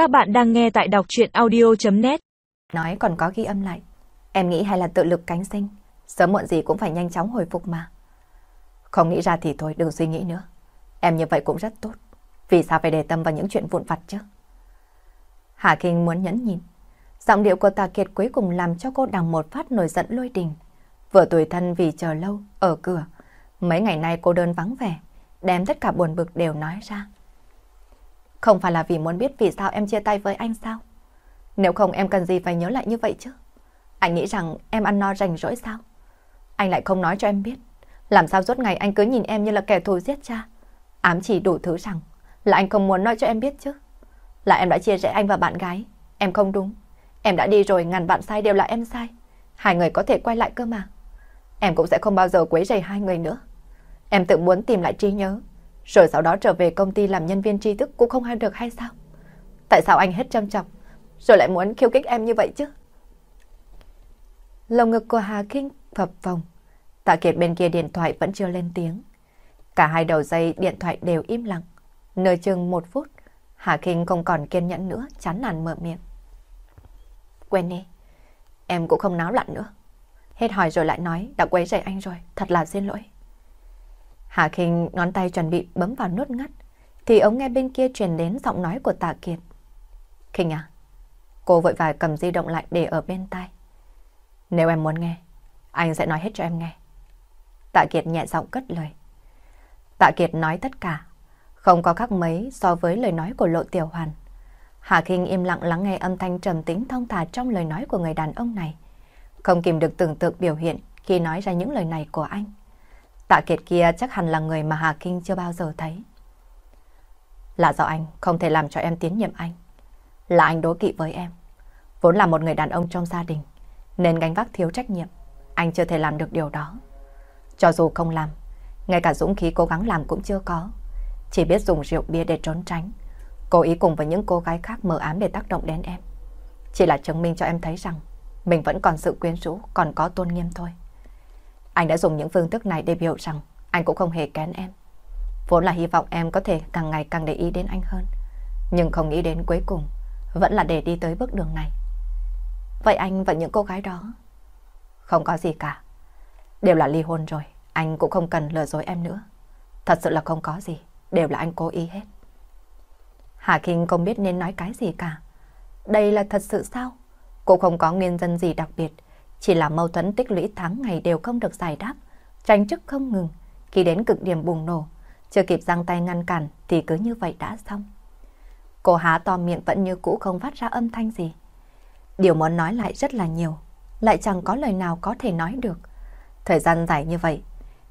Các bạn đang nghe tại đọc chuyện audio.net Nói còn có ghi âm lại. Em nghĩ hay là tự lực cánh sinh, sớm muộn gì cũng phải nhanh chóng hồi phục mà. Không nghĩ ra thì thôi, đừng suy nghĩ nữa. Em như vậy cũng rất tốt. Vì sao phải để tâm vào những chuyện vụn vặt chứ? Hà Kinh muốn nhẫn nhìn. Giọng điệu của Tà Kiệt cuối cùng làm cho cô đằng một phát nổi giận lôi đình. Vừa tuổi thân vì chờ lâu, ở cửa. Mấy ngày nay cô đơn vắng vẻ, đem tất cả buồn bực đều nói ra. Không phải là vì muốn biết vì sao em chia tay với anh sao? Nếu không, em cần gì phải nhớ lại như vậy chứ? Anh nghĩ rằng em ăn no rảnh rỗi sao? Anh lại không nói cho em biết. Làm sao suốt ngày anh cứ nhìn em như là kẻ thù giết cha? Ám chỉ đủ thứ rằng là anh không muốn nói cho em biết chứ. Là em đã chia rẽ anh và bạn gái. Em không đúng. Em đã đi rồi, ngàn bạn sai đều là em sai. Hai người có thể quay lại cơ mà. Em cũng sẽ không bao giờ quấy rầy hai người nữa. Em tự muốn tìm lại trí nhớ. Rồi sau đó trở về công ty làm nhân viên tri thức cũng không hay được hay sao? Tại sao anh hết chăm trọng, rồi lại muốn khiêu khích em như vậy chứ? Lồng ngực của Hà Kinh phập phồng. Tạ Kiệt bên kia điện thoại vẫn chưa lên tiếng. Cả hai đầu dây điện thoại đều im lặng. Nơi chừng một phút, Hà Kinh không còn kiên nhẫn nữa, chán nản mở miệng. Quên đi, em cũng không náo loạn nữa. Hết hỏi rồi lại nói, đã quấy rầy anh rồi, thật là xin lỗi. Hà Kinh ngón tay chuẩn bị bấm vào nút ngắt, thì ống nghe bên kia truyền đến giọng nói của Tạ Kiệt. Kinh à? Cô vội vàng cầm di động lại để ở bên tai. Nếu em muốn nghe, anh sẽ nói hết cho em nghe. Tạ Kiệt nhẹ giọng cất lời. Tạ Kiệt nói tất cả, không có khác mấy so với lời nói của Lộ Tiểu Hoàn. Hà Kinh im lặng lắng nghe âm thanh trầm tính thông thả trong lời nói của người đàn ông này. Không kìm được tưởng tượng biểu hiện khi nói ra những lời này của anh. Tạ Kiệt kia chắc hẳn là người mà Hà Kinh chưa bao giờ thấy. Là do anh không thể làm cho em tiến nhiệm anh. Là anh đố kỵ với em. Vốn là một người đàn ông trong gia đình, nên gánh vác thiếu trách nhiệm. Anh chưa thể làm được điều đó. Cho dù không làm, ngay cả dũng khí cố gắng làm cũng chưa có. Chỉ biết dùng rượu bia để trốn tránh. Cố ý cùng với những cô gái khác mờ ám để tác động đến em. Chỉ là chứng minh cho em thấy rằng mình vẫn còn sự quyến rũ, còn có tôn nghiêm thôi. Anh đã dùng những phương thức này để biểu rằng anh cũng không hề kén em. Vốn là hy vọng em có thể càng ngày càng để ý đến anh hơn. Nhưng không nghĩ đến cuối cùng, vẫn là để đi tới bước đường này. Vậy anh và những cô gái đó? Không có gì cả. Đều là ly hôn rồi. Anh cũng không cần lừa dối em nữa. Thật sự là không có gì. Đều là anh cố ý hết. Hà Kinh không biết nên nói cái gì cả. Đây là thật sự sao? Cô không có nguyên nhân gì đặc biệt. Chỉ là mâu thuẫn tích lũy tháng ngày đều không được giải đáp, tranh chức không ngừng, khi đến cực điểm bùng nổ, chưa kịp giang tay ngăn cản thì cứ như vậy đã xong. Cô há to miệng vẫn như cũ không phát ra âm thanh gì. Điều muốn nói lại rất là nhiều, lại chẳng có lời nào có thể nói được. Thời gian dài như vậy,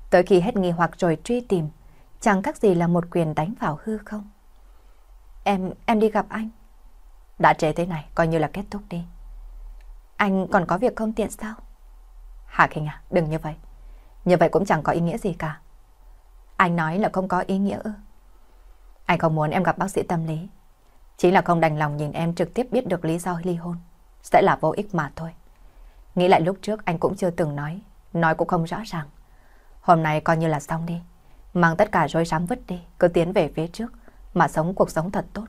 tới khi hết nghi hoặc rồi truy tìm, chẳng các gì là một quyền đánh vào hư không. Em, em đi gặp anh. Đã trễ thế này, coi như là kết thúc đi. Anh còn có việc không tiện sao? Hà Kinh à, đừng như vậy. Như vậy cũng chẳng có ý nghĩa gì cả. Anh nói là không có ý nghĩa ư. Anh không muốn em gặp bác sĩ tâm lý. Chính là không đành lòng nhìn em trực tiếp biết được lý do ly hôn. Sẽ là vô ích mà thôi. Nghĩ lại lúc trước anh cũng chưa từng nói. Nói cũng không rõ ràng. Hôm nay coi như là xong đi. Mang tất cả rối rắm vứt đi. Cứ tiến về phía trước. Mà sống cuộc sống thật tốt.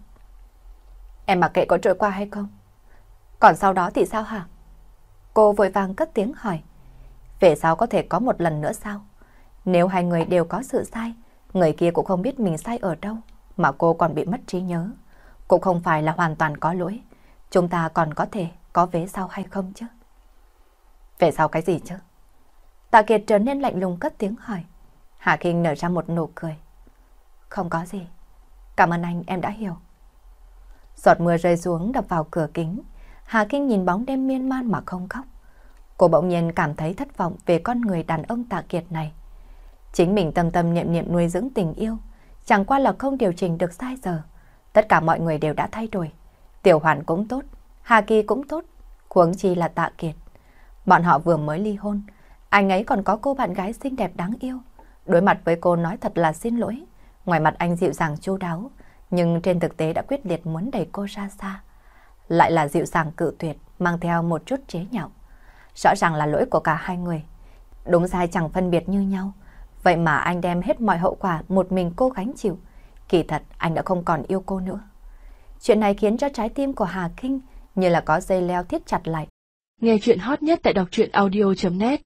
Em mặc kệ có trôi qua hay không? Còn sau đó thì sao hả? Cô vội vàng cất tiếng hỏi. Về sao có thể có một lần nữa sao? Nếu hai người đều có sự sai, người kia cũng không biết mình sai ở đâu, mà cô còn bị mất trí nhớ. Cũng không phải là hoàn toàn có lỗi. Chúng ta còn có thể có vế sau hay không chứ? Về sau cái gì chứ? Tạ Kiệt trở nên lạnh lùng cất tiếng hỏi. Hà Kinh nở ra một nụ cười. Không có gì. Cảm ơn anh, em đã hiểu. Giọt mưa rơi xuống đập vào cửa kính. Hà Kinh nhìn bóng đêm miên man mà không khóc. Cô bỗng nhiên cảm thấy thất vọng về con người đàn ông tạ kiệt này. Chính mình tâm tâm niệm niệm nuôi dưỡng tình yêu, chẳng qua là không điều chỉnh được sai giờ. Tất cả mọi người đều đã thay đổi. Tiểu Hoàn cũng tốt, Hà Kỳ cũng tốt, huống chi là tạ kiệt. Bọn họ vừa mới ly hôn, anh ấy còn có cô bạn gái xinh đẹp đáng yêu. Đối mặt với cô nói thật là xin lỗi. Ngoài mặt anh dịu dàng chu đáo, nhưng trên thực tế đã quyết liệt muốn đẩy cô ra xa lại là dịu dàng cự tuyệt, mang theo một chút chế nhạo. Rõ ràng là lỗi của cả hai người. Đúng sai chẳng phân biệt như nhau. Vậy mà anh đem hết mọi hậu quả một mình cô gánh chịu. Kỳ thật anh đã không còn yêu cô nữa. Chuyện này khiến cho trái tim của Hà Kinh như là có dây leo thiết chặt lại. Nghe chuyện hot nhất tại đọc truyện audio.net